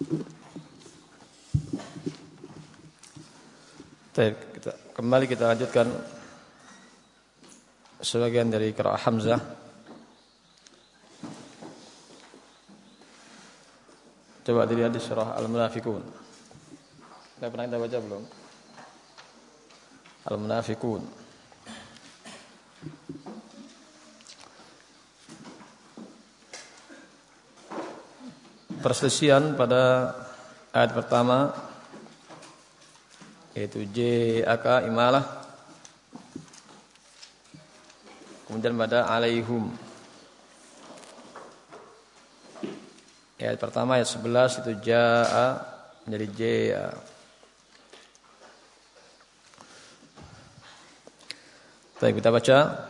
Baik, kita kembali kita lanjutkan sebagian dari qiraah Hamzah. Coba dilihat di surah Al-Munafiqun. Sudah pernah kita baca belum? Al-Munafiqun. Perselisihan pada ayat pertama yaitu J AK imalah. Kemudian pada alaihum. Ayat pertama ayat 11 itu jaa menjadi J Baik kita baca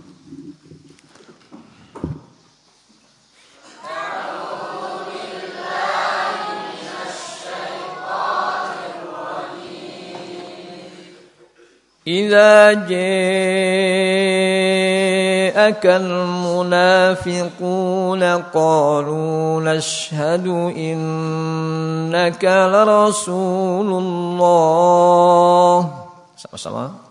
إذا جاءك المنافقون قالوا نشهد إنك لرسول الله. Sama-sama.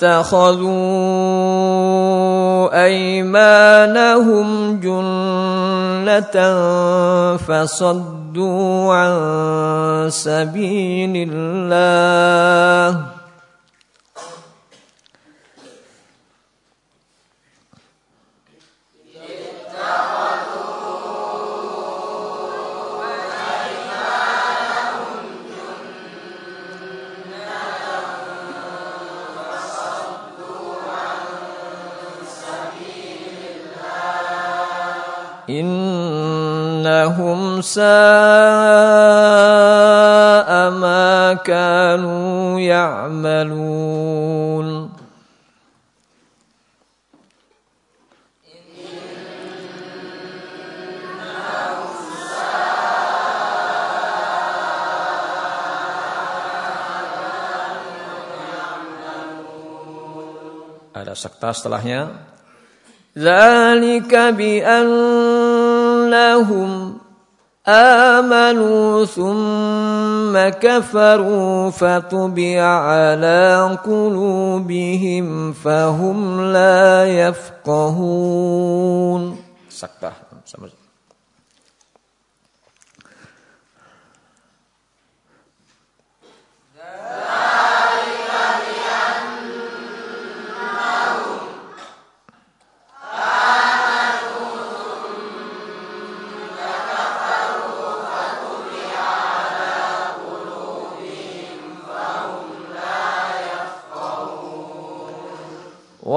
اتخذوا أيمانهم جنة فصدوا عن سبيل الله إنهم ساء ما كانوا يعملون Ada sekta setelahnya. Zalika bi أنهم آمنوا ثم كفروا فطبع على قلوبهم فهم لا يفقهون. سكتة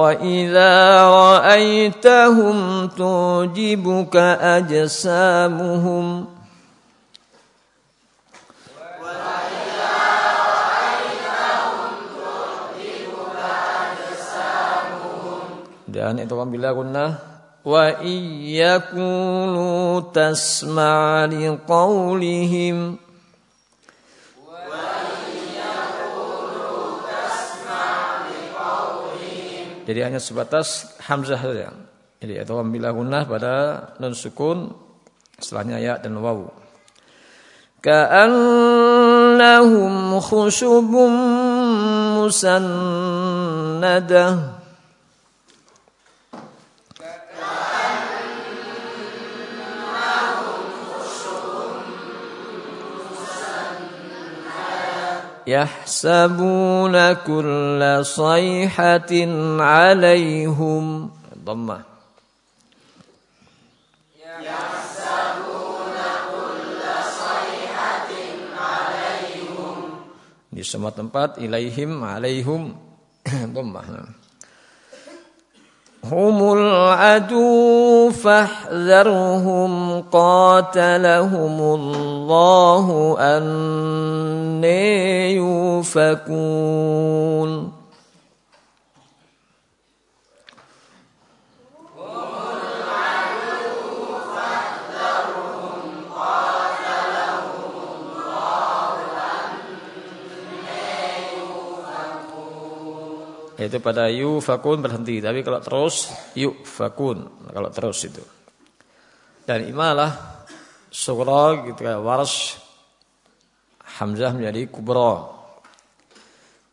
وإذا رأيتهم تعجبك أجسامهم dan itu apabila gunnah wa iyyakunu tasma' liqaulihim Jadi hanya sebatas hamzah saja. Jadi atau gunnah pada nun sukun setelahnya ya dan wawu. Ka'annahum khushubun musannadah يحسبون كل صيحة عليهم. ضمة. يحسبون كل صيحة عليهم. Di semua tempat ilaihim alaihum. dhammah هم العدو فاحذرهم. قاتلهم الله. أن يوفكون Itu pada yu fakun berhenti, tapi kalau terus yu fakun kalau terus itu. Dan imalah sugra gitu kan waras hamzah menjadi kubra.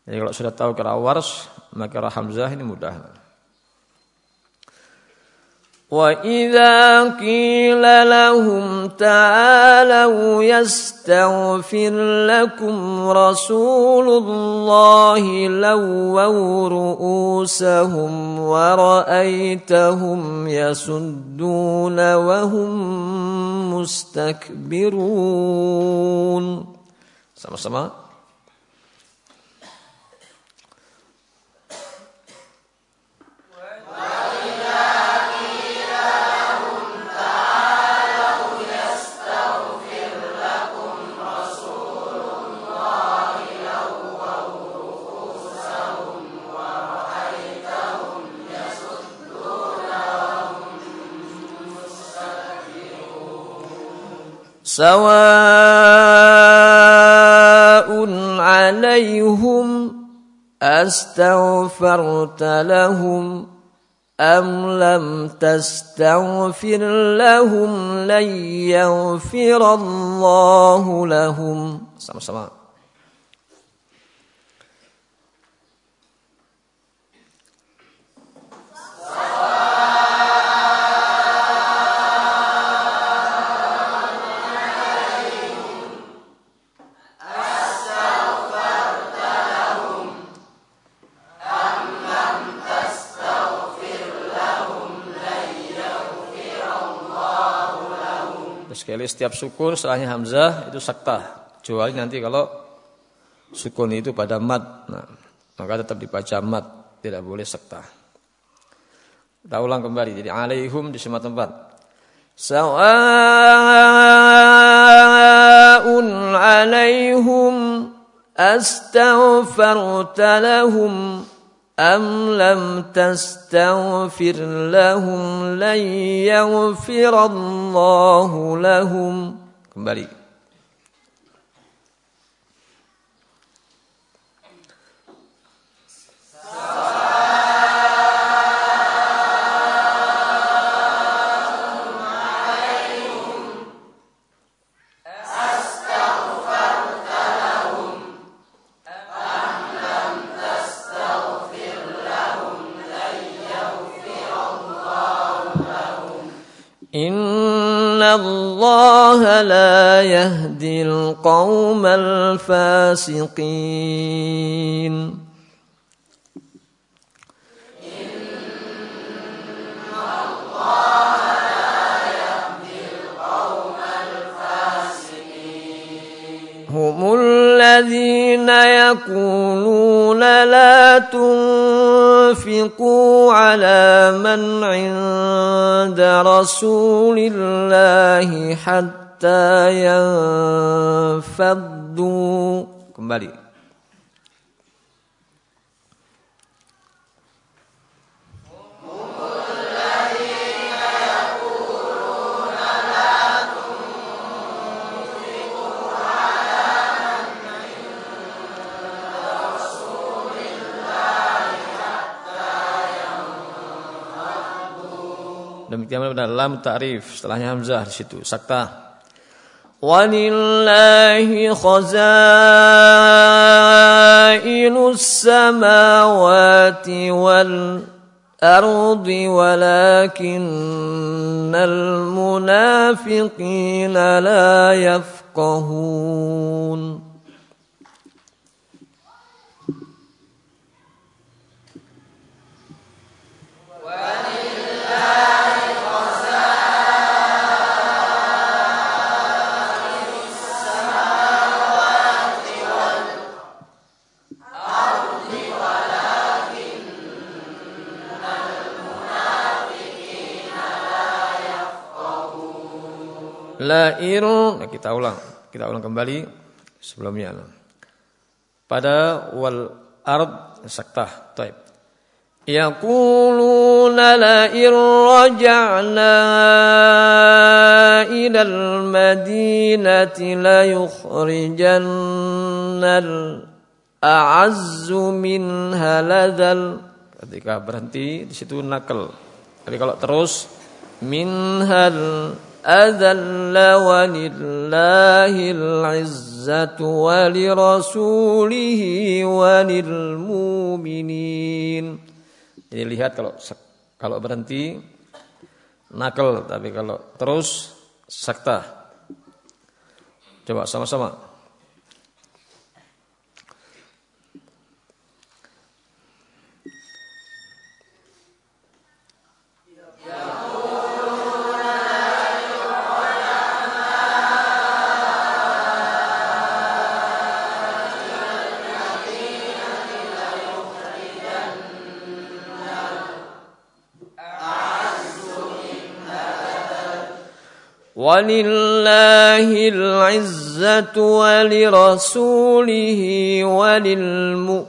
Jadi kalau sudah tahu kira waras maka hamzah ini mudah. واذا قيل لهم تعالوا يستغفر لكم رسول الله لووا رؤوسهم ورايتهم يسدون وهم مستكبرون sama-sama سواء عليهم أستغفرت لهم أم لم تستغفر لهم لن يغفر الله لهم. Sama-sama. Sekali setiap sukun setelahnya hamzah itu sakta. Kecuali nanti kalau sukun itu pada mat. Nah, maka tetap dibaca mat, tidak boleh sakta. Kita ulang kembali. Jadi alaihum di semua tempat. Sawa'un alaihum astaghfarta lahum أم لم تستغفر لهم لن يغفر الله لهم. Kembali. الله لا يهدي القوم الفاسقين هم الذين يقولون لا تنفقوا على من عند رسول الله حتى ينفضوا. Demikian pada lam ta'rif setelahnya hamzah di situ sakta. Walillahi khazainul خزائن السماوات والأرض ولكن المنافقين لا يفقهون la irun. Nah, kita ulang, kita ulang kembali sebelumnya. Pada wal ard saktah. Taib. Yaquluna la irja'na ila al-madinati la yukhrijanna al-a'azzu minha ladal. Ketika berhenti di situ nakal. Jadi kalau terus minhal أذل ولله العزة ولرسوله وللمؤمنين Jadi lihat kalau kalau berhenti nakal tapi kalau terus sakta. Coba sama-sama. ولله العزة ولرسوله وللمؤمنين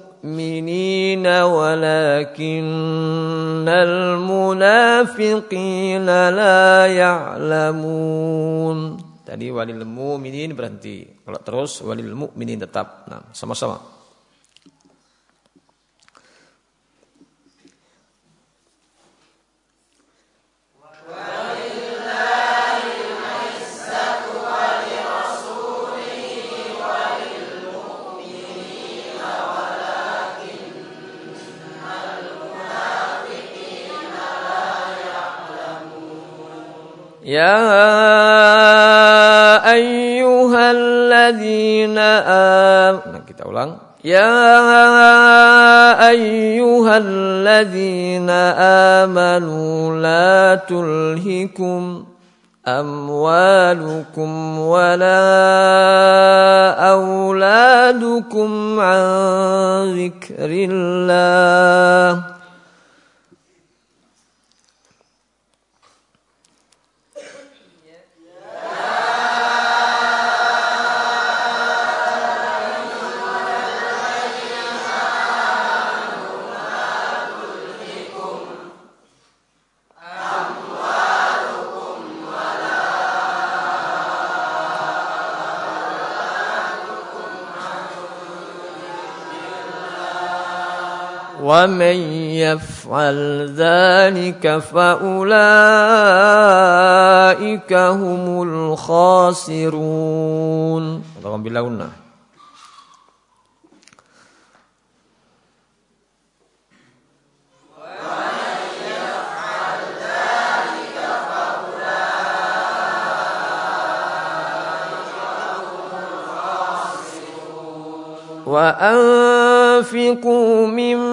ولكن المنافقين لا يعلمون Tadi walil mu'minin berhenti. Kalau terus walil mu'minin tetap. Nah, sama-sama. يا أيها الذين آمنوا يا أيها الذين آمنوا لا تلهكم أموالكم ولا أولادكم عن ومن يفعل ذلك فأولئك هم الخاسرون. اللهم وأنفقوا مما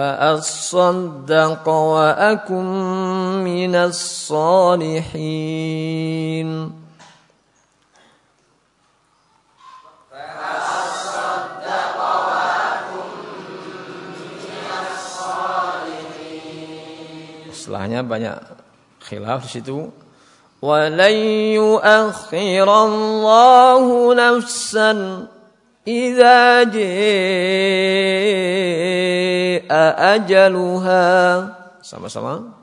فأصدق وأكن من الصالحين Setelahnya banyak khilaf di situ. ولن يؤخر الله نفسا إذا جاء أجلها. Sama-sama.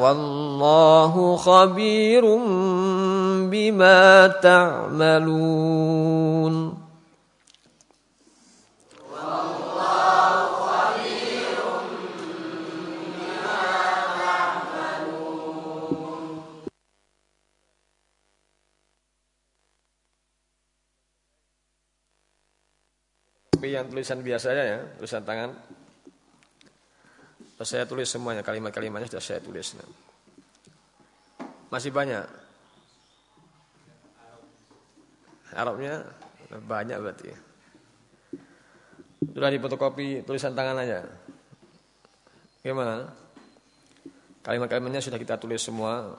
والله خبير بما تعملون Tapi yang tulisan biasanya ya, tulisan tangan saya tulis semuanya, kalimat-kalimatnya sudah saya tulis. Masih banyak. Arabnya banyak berarti. Sudah dipotokopi tulisan tangan aja. Gimana? Kalimat-kalimatnya sudah kita tulis semua.